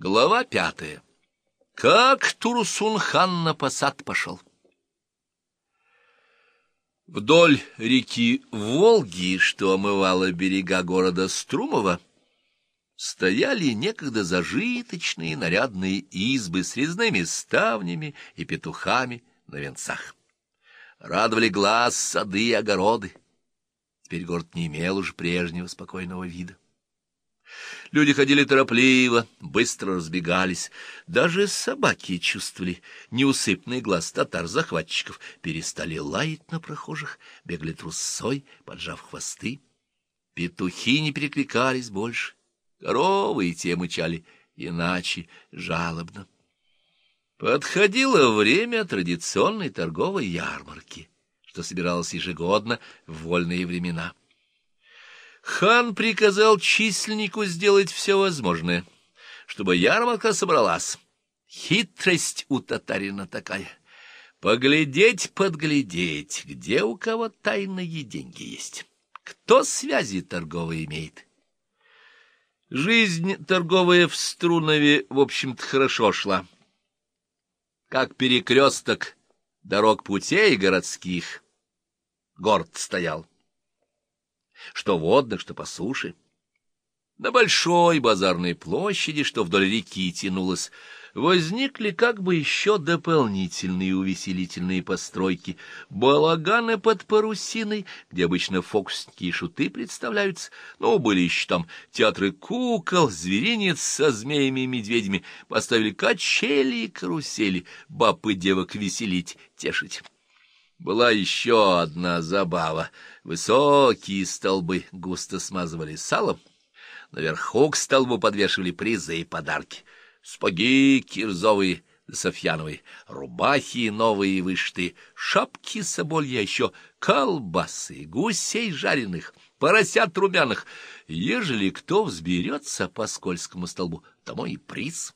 Глава пятая. Как Турсун-хан на посад пошел. Вдоль реки Волги, что омывала берега города Струмова, стояли некогда зажиточные нарядные избы с резными ставнями и петухами на венцах. Радовали глаз сады и огороды. Теперь город не имел уж прежнего спокойного вида. Люди ходили торопливо, быстро разбегались. Даже собаки чувствовали неусыпный глаз татар-захватчиков, перестали лаять на прохожих, бегали трусой, поджав хвосты. Петухи не перекликались больше, коровы и те мычали иначе, жалобно. Подходило время традиционной торговой ярмарки, что собиралось ежегодно в вольные времена. Хан приказал численнику сделать все возможное, чтобы ярмарка собралась. Хитрость у татарина такая. Поглядеть, подглядеть, где у кого тайные деньги есть, кто связи торговые имеет. Жизнь торговая в Струнове, в общем-то, хорошо шла. Как перекресток дорог путей городских, город стоял что водных, что по суше. На большой базарной площади, что вдоль реки тянулась, возникли как бы еще дополнительные увеселительные постройки, балаганы под парусиной, где обычно фокусники и шуты представляются, ну, были еще там театры кукол, зверинец со змеями и медведями, поставили качели и карусели, баб и девок веселить, тешить. Была еще одна забава. Высокие столбы густо смазывали салом. Наверху к столбу подвешивали призы и подарки. Спаги кирзовые, софьяновые, рубахи новые вышитые, шапки собольи, а еще колбасы, гусей жареных, поросят румяных. Ежели кто взберется по скользкому столбу, тому и приз.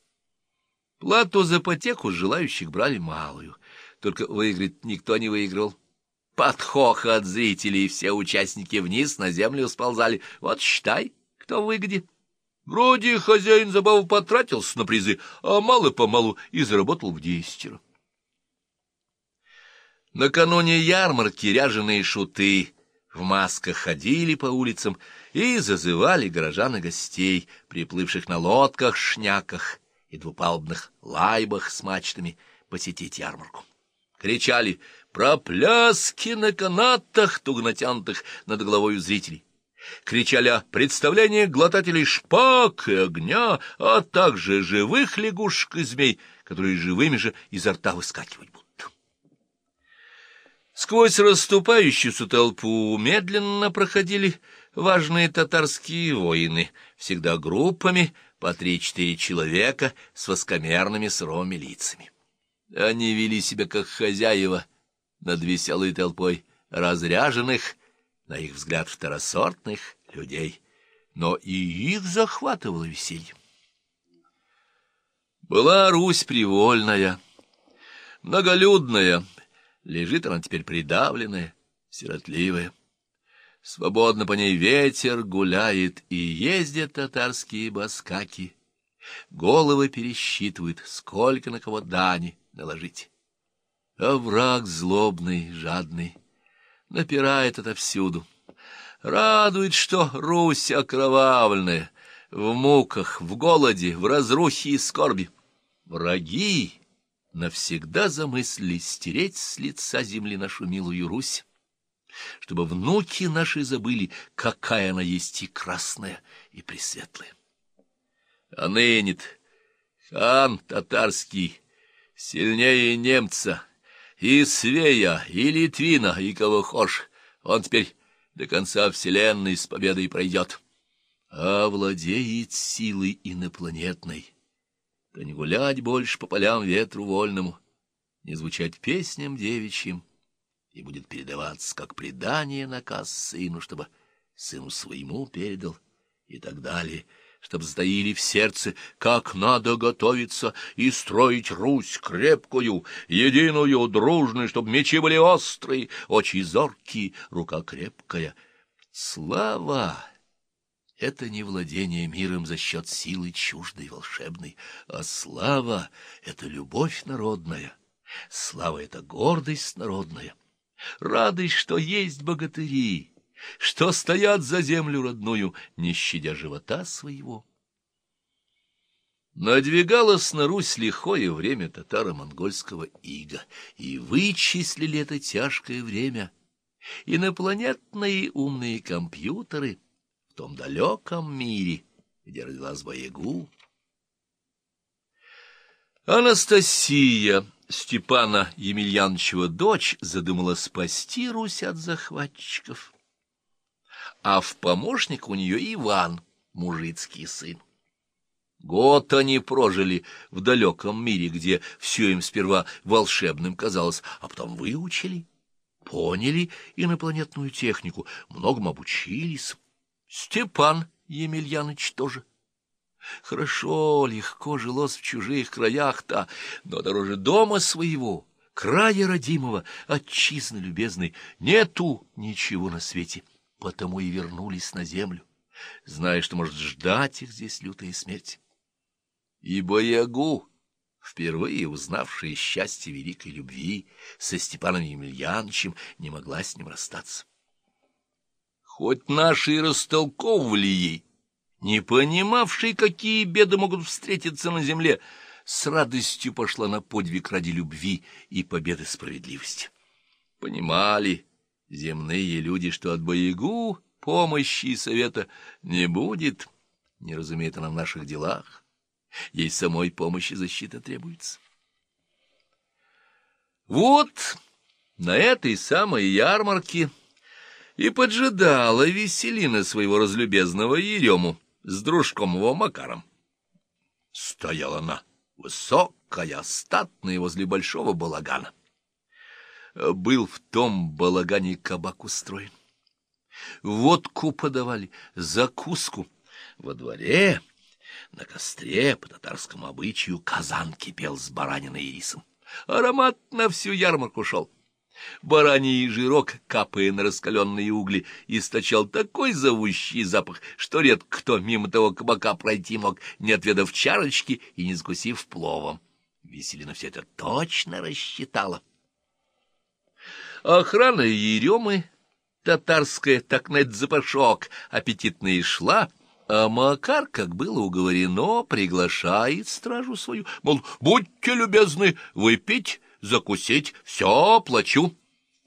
Плату за потеку желающих брали малую только выиграть никто не выиграл. Под хохот зрителей все участники вниз на землю сползали. Вот считай, кто в выгоде. Вроде хозяин забавы потратился на призы, а мало-помалу и заработал в десятеро. Накануне ярмарки ряженые шуты в масках ходили по улицам и зазывали горожан и гостей, приплывших на лодках-шняках и двупалубных лайбах с мачтами, посетить ярмарку кричали про пляски на канатах, туго натянутых над головой зрителей. Кричали о представлении глотателей шпаг и огня, а также живых лягушек и змей, которые живыми же изо рта выскакивать будут. Сквозь расступающуюся толпу медленно проходили важные татарские воины, всегда группами по три-четыре человека с воскомерными суровыми лицами. Они вели себя как хозяева над веселой толпой разряженных, на их взгляд, второсортных людей, но и их захватывало веселье. Была Русь привольная, многолюдная, лежит она теперь придавленная, сиротливая. Свободно по ней ветер гуляет, и ездят татарские баскаки. Головы пересчитывают, сколько на кого дани — наложить. А враг злобный, жадный, напирает отовсюду. Радует, что Русь окровавленная, в муках, в голоде, в разрухе и скорби. Враги навсегда замыслили стереть с лица земли нашу милую Русь, чтобы внуки наши забыли, какая она есть и красная, и пресветлая. А ныне хан татарский Сильнее немца, и Свея, и Литвина, и кого хошь. Он теперь до конца вселенной с победой пройдет. А владеет силой инопланетной. То не гулять больше по полям ветру вольному, не звучать песням девичьим, и будет передаваться как предание наказ сыну, чтобы сыну своему передал, и так далее — чтоб сдаили в сердце, как надо готовиться и строить Русь крепкую, единую, дружную, чтоб мечи были острые, очи зоркие, рука крепкая. Слава! это не владение миром за счет силы чуждой волшебной, а слава — это любовь народная, слава — это гордость народная, радость, что есть богатыри, что стоят за землю родную, не щадя живота своего. Надвигалось на Русь лихое время татаро-монгольского ига, и вычислили это тяжкое время инопланетные умные компьютеры — в том далеком мире, где родилась Боягу. Анастасия, Степана Емельяновичева дочь, задумала спасти Русь от захватчиков. А в помощник у нее Иван, мужицкий сын. Год они прожили в далеком мире, где все им сперва волшебным казалось, а потом выучили, поняли инопланетную технику, многому обучились. Степан Емельяныч тоже. Хорошо, легко жилось в чужих краях-то, но дороже дома своего, края родимого, отчизны любезной, нету ничего на свете, потому и вернулись на землю, зная, что может ждать их здесь лютая смерть. И Боягу, впервые узнавшая счастье великой любви, со Степаном Емельяновичем не могла с ним расстаться. Хоть наши и растолковывали ей, не понимавшие, какие беды могут встретиться на земле, с радостью пошла на подвиг ради любви и победы справедливости. Понимали земные люди, что от боегу помощи и совета не будет, не разумеет она в наших делах. Ей самой помощи защита требуется. Вот на этой самой ярмарке и поджидала Веселина своего разлюбезного Ерему с дружком его Макаром. Стояла она высокая, статная возле большого балагана. Был в том балагане кабак устроен. Водку подавали, закуску. Во дворе на костре по татарскому обычаю казан кипел с бараниной и рисом. Аромат на всю ярмарку шел. Бараний жирок, капая на раскаленные угли, источал такой зовущий запах, что редко кто мимо того кабака пройти мог, не отведав чарочки и не закусив пловом. Веселина все это точно рассчитала. Охрана Еремы, татарская, так на этот запашок, аппетитно и шла, а Макар, как было уговорено, приглашает стражу свою, мол, будьте любезны выпить, закусить, все плачу.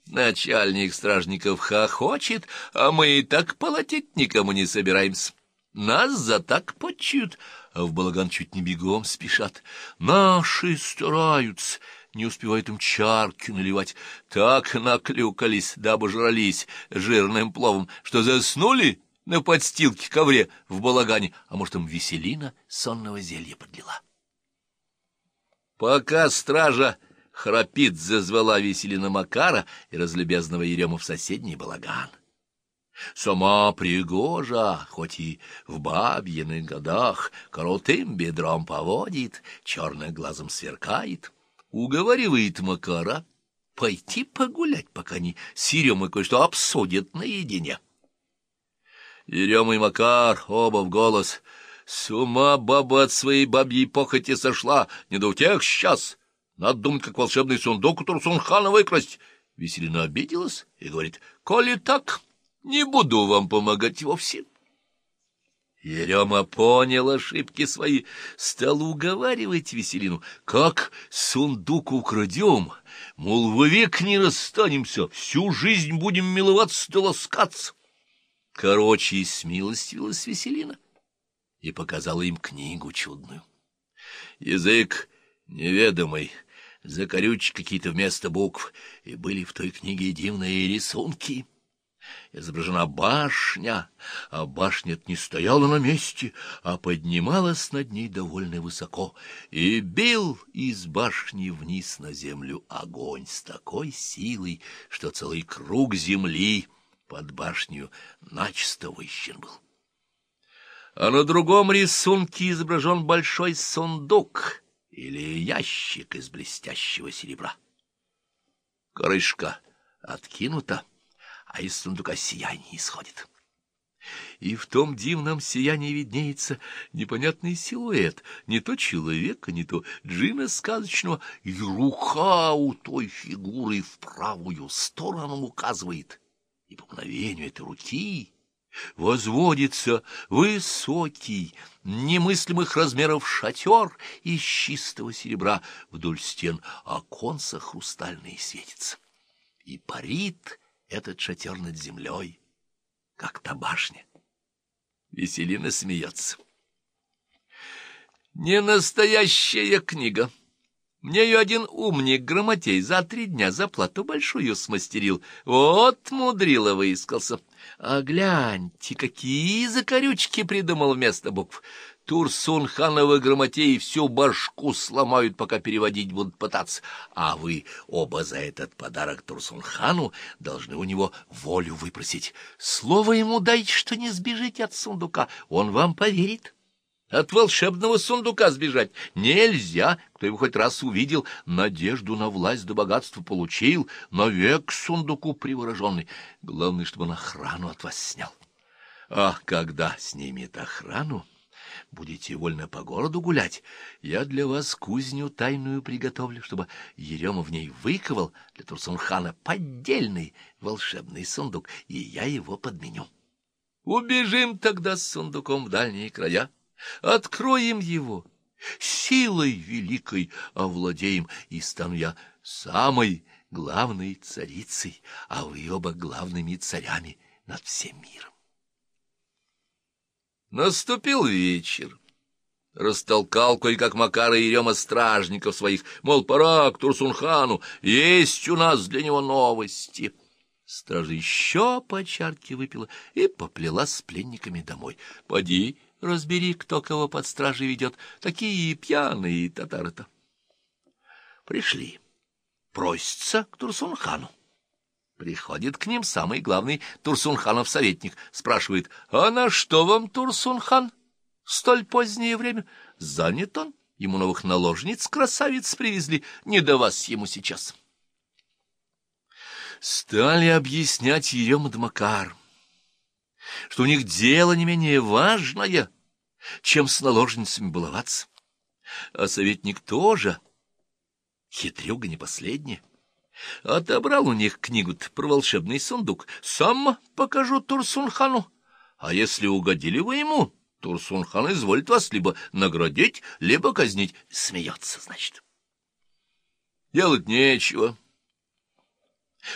Начальник стражников хохочет, а мы и так полотить никому не собираемся. Нас за так почуют, а в балаган чуть не бегом спешат. Наши стараются, не успевают им чарки наливать. Так наклюкались да обожрались жирным пловом, что заснули на подстилке ковре в балагане, а может, им веселина сонного зелья подлила. Пока стража храпит, зазвала Веселина Макара и разлюбезного Ерему в соседний балаган. Сама пригожа, хоть и в бабьиных годах, крутым бедром поводит, черным глазом сверкает, уговаривает Макара пойти погулять, пока они с Еремой кое-что обсудят наедине. Ерема и Макар оба в голос. С ума баба от своей бабьей похоти сошла, не до тех сейчас. Надо думать, как волшебный сундук у Турсунхана выкрасть. Веселина обиделась и говорит, коли так, не буду вам помогать вовсе. Ерема понял ошибки свои, стал уговаривать Веселину, как сундук украдем, мол, вовек не расстанемся, всю жизнь будем миловаться да ласкаться. Короче, смилостивилась Веселина и показала им книгу чудную. Язык неведомый, закорючки какие-то вместо букв, и были в той книге дивные рисунки. Изображена башня, а башня не стояла на месте, а поднималась над ней довольно высоко, и бил из башни вниз на землю огонь с такой силой, что целый круг земли под башню начисто выщен был. А на другом рисунке изображен большой сундук — или ящик из блестящего серебра. Крышка откинута, а из сундука сияние исходит. и в том дивном сиянии виднеется непонятный силуэт, не то человека, не то джина сказочного, и рука у той фигуры в правую сторону указывает, и по мгновению этой руки возводится высокий, немыслимых размеров шатер из чистого серебра вдоль стен, оконца хрустальные светится. И парит этот шатер над землей, как та башня. Веселина смеется. Не настоящая книга. Мне ее один умник грамотей за три дня за плату большую смастерил. Вот мудрила выискался. А гляньте, какие закорючки придумал вместо букв. Турсунхановы грамотеи всю башку сломают, пока переводить будут пытаться. А вы оба за этот подарок Турсунхану должны у него волю выпросить. Слово ему дайте, что не сбежите от сундука, он вам поверит. От волшебного сундука сбежать нельзя. Кто его хоть раз увидел, надежду на власть да богатство получил, навек к сундуку привороженный. Главное, чтобы он охрану от вас снял. А когда снимет охрану будете вольно по городу гулять, я для вас кузню тайную приготовлю, чтобы Ерема в ней выковал для Турсунхана поддельный волшебный сундук, и я его подменю. Убежим тогда с сундуком в дальние края, откроем его, силой великой овладеем, и стану я самой главной царицей, а вы оба главными царями над всем миром. Наступил вечер. Растолкал кое-как Макара и Рема стражников своих, мол, пора к Турсунхану, есть у нас для него новости. Стража еще по чарке выпила и поплела с пленниками домой. Поди, разбери, кто кого под стражей ведет, такие пьяные татары-то. Пришли, просятся к Турсунхану. Приходит к ним самый главный Турсунханов советник, спрашивает, «А на что вам, Турсунхан? Столь позднее время. Занят он, ему новых наложниц красавиц привезли, не до вас ему сейчас». Стали объяснять ее Мадмакар, что у них дело не менее важное, чем с наложницами баловаться. А советник тоже, хитрюга не последняя. Отобрал у них книгу про волшебный сундук. Сам покажу Турсунхану. А если угодили вы ему, Турсунхан изволит вас либо наградить, либо казнить. Смеется, значит. Делать нечего.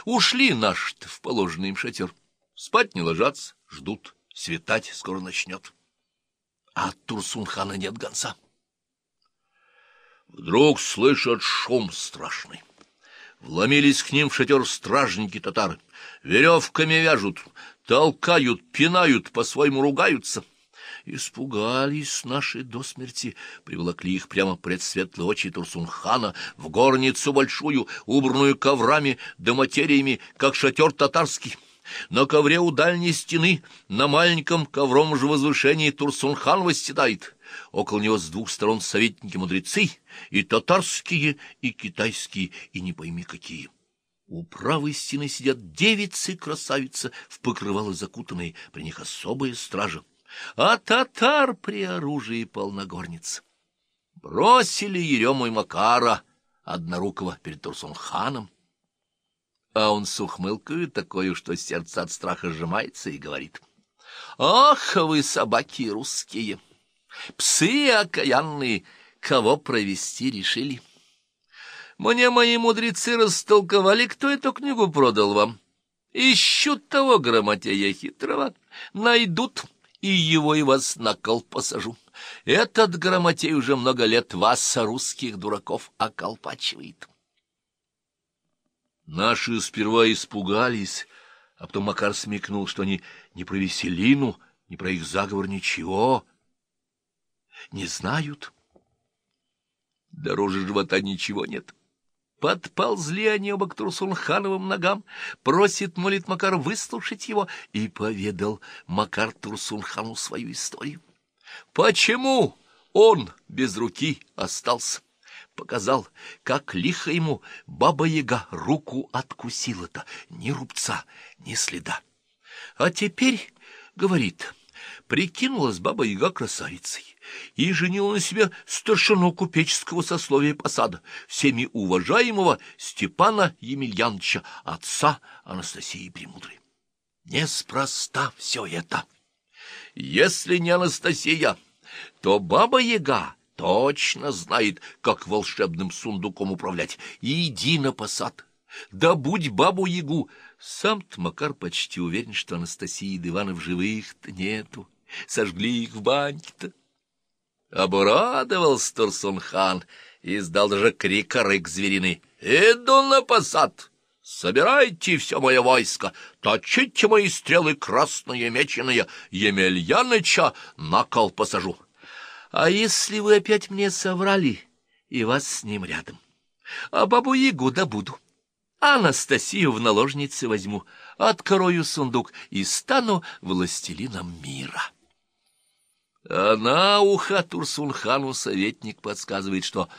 Ушли наши в положенный им шатер. Спать не ложатся, ждут. Светать скоро начнет. А от Турсунхана нет гонца. Вдруг слышат шум страшный. Вломились к ним в шатер стражники татары. Веревками вяжут, толкают, пинают, по-своему ругаются. Испугались наши до смерти, приволокли их прямо пред светлые очи Турсунхана в горницу большую, убранную коврами да материями, как шатер татарский. На ковре у дальней стены, на маленьком ковром же возвышении Турсунхан восседает. Около него с двух сторон советники-мудрецы, и татарские, и китайские, и не пойми какие. У правой стены сидят девицы-красавицы, в покрывало закутанные, при них особая стража. А татар при оружии полногорниц. Бросили Ерему и Макара, однорукого, перед Турсунханом. А он с ухмылкою такою, что сердце от страха сжимается, и говорит. «Ах, вы собаки русские! Псы окаянные! Кого провести решили?» Мне мои мудрецы растолковали, кто эту книгу продал вам. Ищут того грамотея хитрого, найдут, и его и вас на кол посажу. Этот грамотей уже много лет вас, русских дураков, околпачивает. Наши сперва испугались, а потом Макар смекнул, что они не про Веселину, не про их заговор ничего не знают. Дороже живота ничего нет. Подползли они оба к Турсунхановым ногам, просит, молит Макар выслушать его, и поведал Макар Турсунхану свою историю. Почему он без руки остался? показал, как лихо ему баба-яга руку откусила-то, ни рубца, ни следа. А теперь говорит, прикинулась баба-яга красавицей и женила на себе старшину купеческого сословия посада, всеми уважаемого Степана Емельяновича, отца Анастасии Премудрой. Неспроста все это. Если не Анастасия, то баба-яга точно знает, как волшебным сундуком управлять. Иди на посад, да будь бабу-ягу. Сам-то Макар почти уверен, что Анастасии и Ивана в живых-то нету. Сожгли их в баньке-то. Обрадовался Турсун-хан и издал даже крик рык звериный. «Иду на посад! Собирайте все мое войско, точите мои стрелы красные меченые, Емельяныча на кол посажу!» А если вы опять мне соврали, и вас с ним рядом? А бабу-ягу добуду. Анастасию в наложнице возьму, открою сундук и стану властелином мира. А на ухо Турсунхану советник подсказывает, что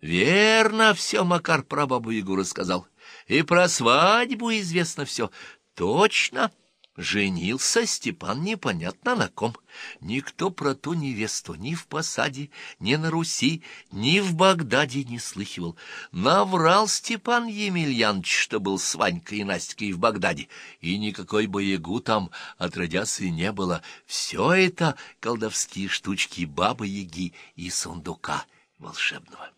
верно все Макар про бабу-ягу рассказал, и про свадьбу известно все. Точно — Женился Степан непонятно на ком. Никто про ту невесту ни в посаде, ни на Руси, ни в Багдаде не слыхивал. Наврал Степан Емельянович, что был с Ванькой и Настькой в Багдаде, и никакой боягу там отродясь и не было. Все это колдовские штучки бабы-яги и сундука волшебного.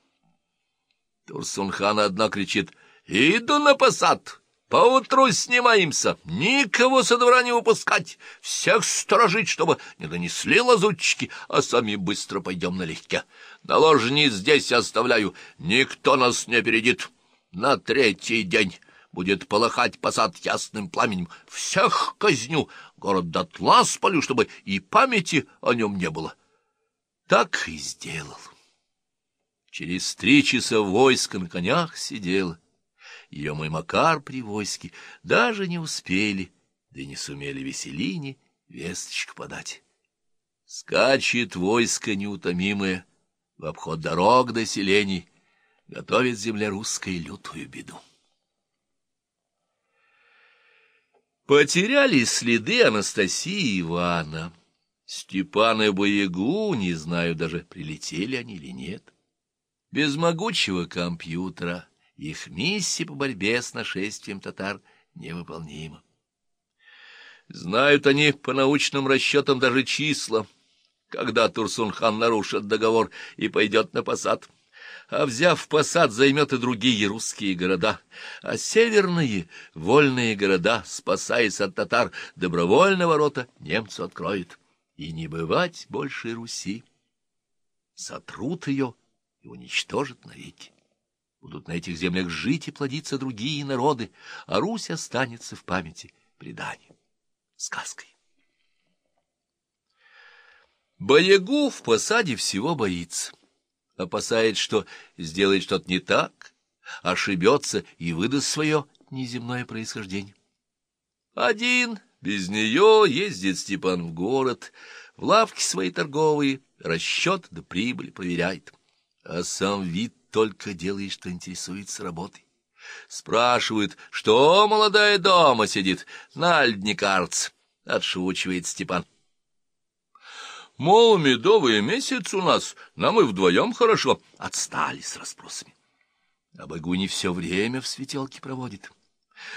Турсунхан одна кричит «Иду на посад!» Поутру снимаемся, никого со двора не упускать, всех сторожить, чтобы не донесли лазутчики, а сами быстро пойдем налегке. Наложниц здесь оставляю, никто нас не опередит. На третий день будет полыхать посад ясным пламенем. Всех казню, город дотла спалю, чтобы и памяти о нем не было. Так и сделал. Через три часа войско на конях сидело ее мой Макар при войске, даже не успели, да не сумели Веселине весточку подать. Скачет войско неутомимое в обход дорог до селений, готовит земля русской лютую беду. Потеряли следы Анастасии и Ивана. Степан и Боягу, не знаю даже, прилетели они или нет. Без могучего компьютера их миссия по борьбе с нашествием татар невыполнима. Знают они по научным расчетам даже числа, когда Турсун-хан нарушит договор и пойдет на посад. А взяв посад, займет и другие русские города, а северные вольные города, спасаясь от татар, добровольно ворота немцу откроет. И не бывать больше Руси. Сотрут ее и уничтожат навеки. Будут на этих землях жить и плодиться другие народы, а Русь останется в памяти преданием, сказкой. Боягу в посаде всего боится. Опасается, что сделает что-то не так, ошибется и выдаст свое неземное происхождение. Один, без нее, ездит Степан в город, в лавки свои торговые, расчет да прибыль проверяет. А сам вид только делает, что интересуется работой. Спрашивают, что молодая дома сидит, на льдникарц, отшучивает Степан. Мол, медовый месяц у нас, нам и вдвоем хорошо. Отстали с расспросами. А Багуни все время в светелке проводит.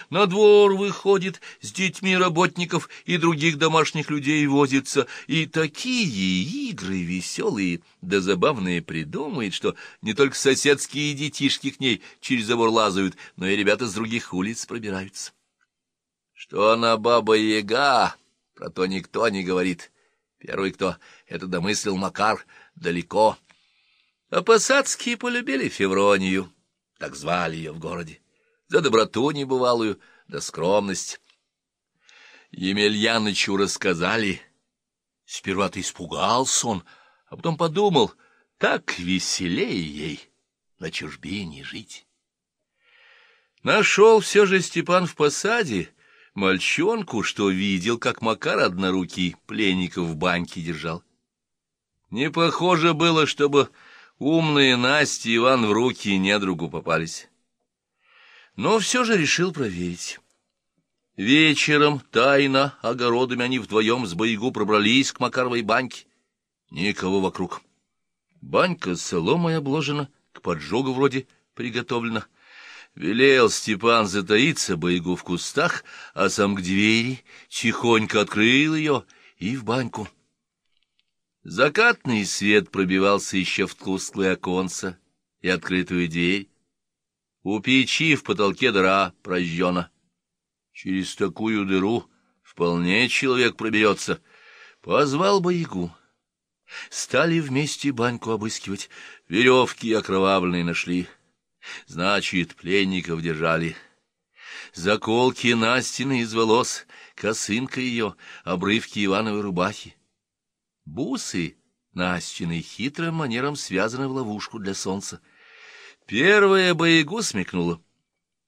На двор выходит, с детьми работников и других домашних людей возится, и такие игры веселые да забавные придумает, что не только соседские детишки к ней через забор лазают, но и ребята с других улиц пробираются. Что она баба-яга, про то никто не говорит. Первый, кто это домыслил Макар, далеко. А посадские полюбили Февронию, так звали ее в городе за доброту небывалую, да скромность. Емельянычу рассказали. Сперва-то испугался он, а потом подумал, так веселее ей на чужбине жить. Нашел все же Степан в посаде мальчонку, что видел, как Макар однорукий пленников в баньке держал. Не похоже было, чтобы умные Настя и Иван в руки недругу попались но все же решил проверить. Вечером, тайно, огородами они вдвоем с Боягу пробрались к Макаровой баньке. Никого вокруг. Банька соломой обложена, к поджогу вроде приготовлена. Велел Степан затаиться Боягу в кустах, а сам к двери тихонько открыл ее и в баньку. Закатный свет пробивался еще в тусклое оконце и открытую дверь. У печи в потолке дыра прожжена. Через такую дыру вполне человек проберется. Позвал Боягу. Стали вместе баньку обыскивать, веревки окровавленные нашли. Значит, пленников держали. Заколки Настины из волос, косынка ее, обрывки Ивановой рубахи. Бусы Настины хитрым манером связаны в ловушку для солнца. Первая боегу смекнула,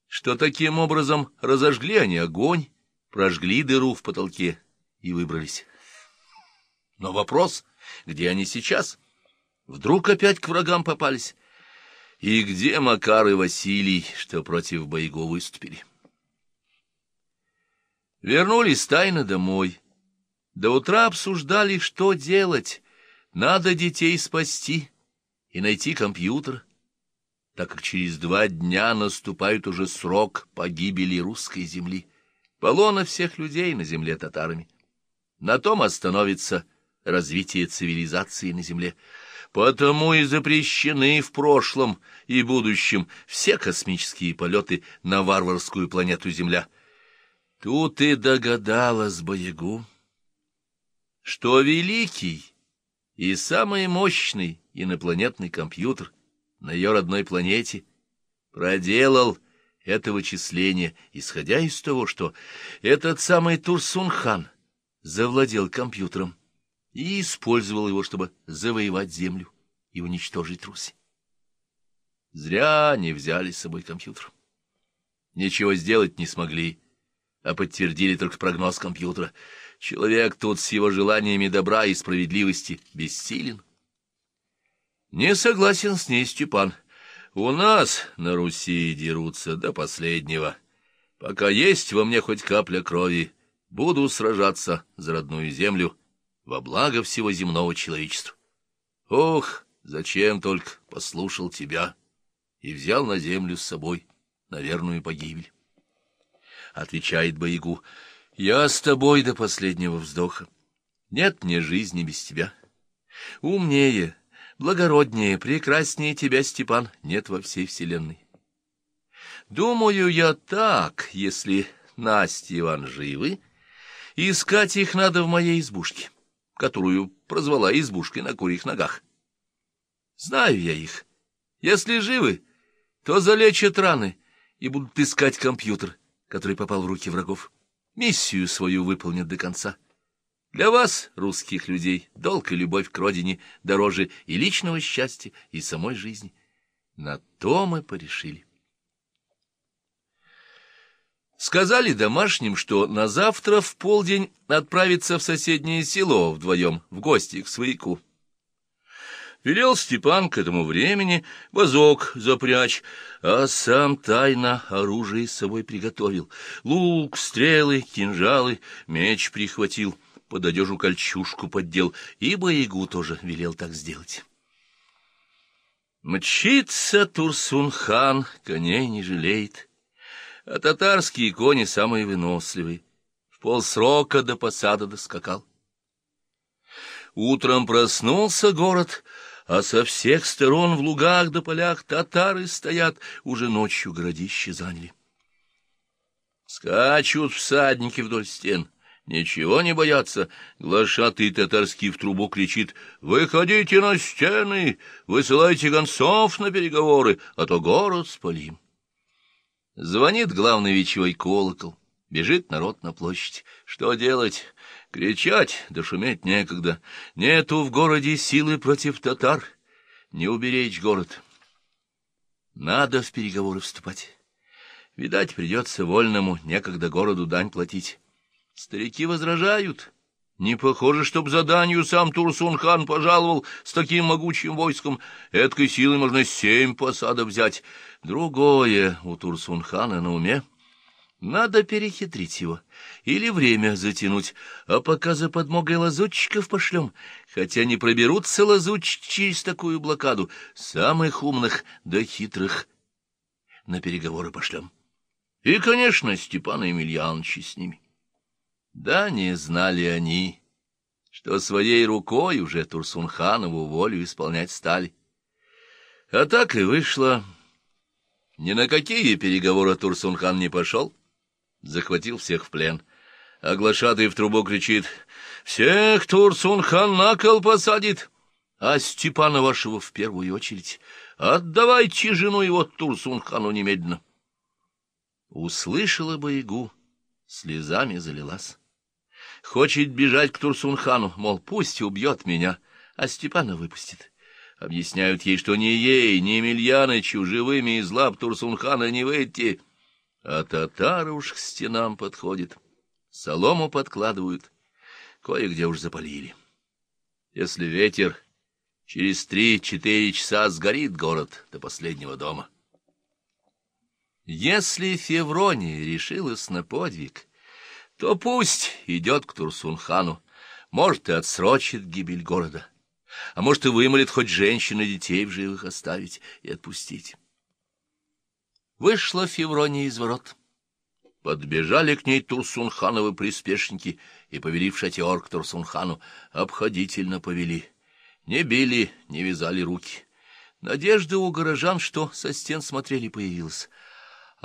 что таким образом разожгли они огонь, прожгли дыру в потолке и выбрались. Но вопрос, где они сейчас? Вдруг опять к врагам попались? И где Макар и Василий, что против Боего выступили? Вернулись тайно домой. До утра обсуждали, что делать. Надо детей спасти и найти компьютер, так как через два дня наступает уже срок погибели русской земли, полона всех людей на земле татарами. На том остановится развитие цивилизации на земле. Потому и запрещены в прошлом и будущем все космические полеты на варварскую планету Земля. Тут и догадалась Боягу, что великий и самый мощный инопланетный компьютер на ее родной планете проделал это вычисление, исходя из того, что этот самый Турсунхан завладел компьютером и использовал его, чтобы завоевать землю и уничтожить Русь. Зря они взяли с собой компьютер. Ничего сделать не смогли, а подтвердили только прогноз компьютера. Человек тут с его желаниями добра и справедливости бессилен. Не согласен с ней Степан. У нас на Руси дерутся до последнего. Пока есть во мне хоть капля крови, буду сражаться за родную землю — во благо всего земного человечества. Ох, зачем только послушал тебя и взял на землю с собой на верную погибель. Отвечает Боягу, я с тобой до последнего вздоха. Нет мне жизни без тебя. Умнее, благороднее, прекраснее тебя, Степан, нет во всей вселенной. Думаю я так, если Настя и Иван живы, искать их надо в моей избушке которую прозвала избушкой на курьих ногах. Знаю я их. Если живы, то залечат раны и будут искать компьютер, который попал в руки врагов. Миссию свою выполнят до конца. Для вас, русских людей, долг и любовь к родине дороже и личного счастья, и самой жизни. На то мы порешили. Сказали домашним, что на завтра в полдень отправиться в соседнее село вдвоем в гости к свояку. Велел Степан к этому времени вазок запрячь, а сам тайно оружие с собой приготовил. Лук, стрелы, кинжалы, меч прихватил, под одежу кольчушку поддел, и боягу тоже велел так сделать. Мчится Турсун-хан, коней не жалеет а татарские кони самые выносливые. В полсрока до посада доскакал. Утром проснулся город, а со всех сторон в лугах да полях татары стоят, уже ночью городище заняли. Скачут всадники вдоль стен, ничего не боятся. Глашатый татарский в трубу кричит «Выходите на стены, высылайте гонцов на переговоры, а то город спалим». Звонит главный вечевой колокол. Бежит народ на площадь. Что делать? Кричать, да шуметь некогда. Нету в городе силы против татар. Не уберечь город. Надо в переговоры вступать. Видать, придется вольному некогда городу дань платить. Старики возражают. Не похоже, чтоб заданию сам Турсун-хан пожаловал с таким могучим войском. Эдкой силой можно семь посадов взять. Другое у Турсун-хана на уме. Надо перехитрить его или время затянуть, а пока за подмогой лазутчиков пошлем, хотя не проберутся лазутчики через такую блокаду, самых умных да хитрых на переговоры пошлем. И, конечно, Степана Емельяновича с ними. Да не знали они, что своей рукой уже Турсунханову волю исполнять стали. А так и вышло. Ни на какие переговоры Турсунхан не пошел, захватил всех в плен. А глашатый в трубу кричит, «Всех Турсунхан на кол посадит, а Степана вашего в первую очередь. Отдавайте жену его Турсунхану немедленно». Услышала Боягу, слезами залилась. Хочет бежать к Турсунхану, мол, пусть убьет меня, а Степана выпустит. Объясняют ей, что ни ей, ни Емельянычу живыми из лап Турсунхана не выйти. А татары уж к стенам подходят, солому подкладывают, кое-где уж запалили. Если ветер, через три-четыре часа сгорит город до последнего дома. Если Феврония решилась на подвиг, то пусть идет к Турсунхану, может, и отсрочит гибель города а может, и вымолит хоть женщин и детей в живых оставить и отпустить. Вышла Феврония из ворот. Подбежали к ней Турсунхановы приспешники и повели в шатер к Турсунхану. Обходительно повели. Не били, не вязали руки. Надежда у горожан, что со стен смотрели, появилась.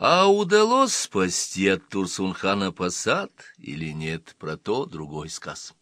А удалось спасти от Турсунхана посад или нет, про то другой сказ.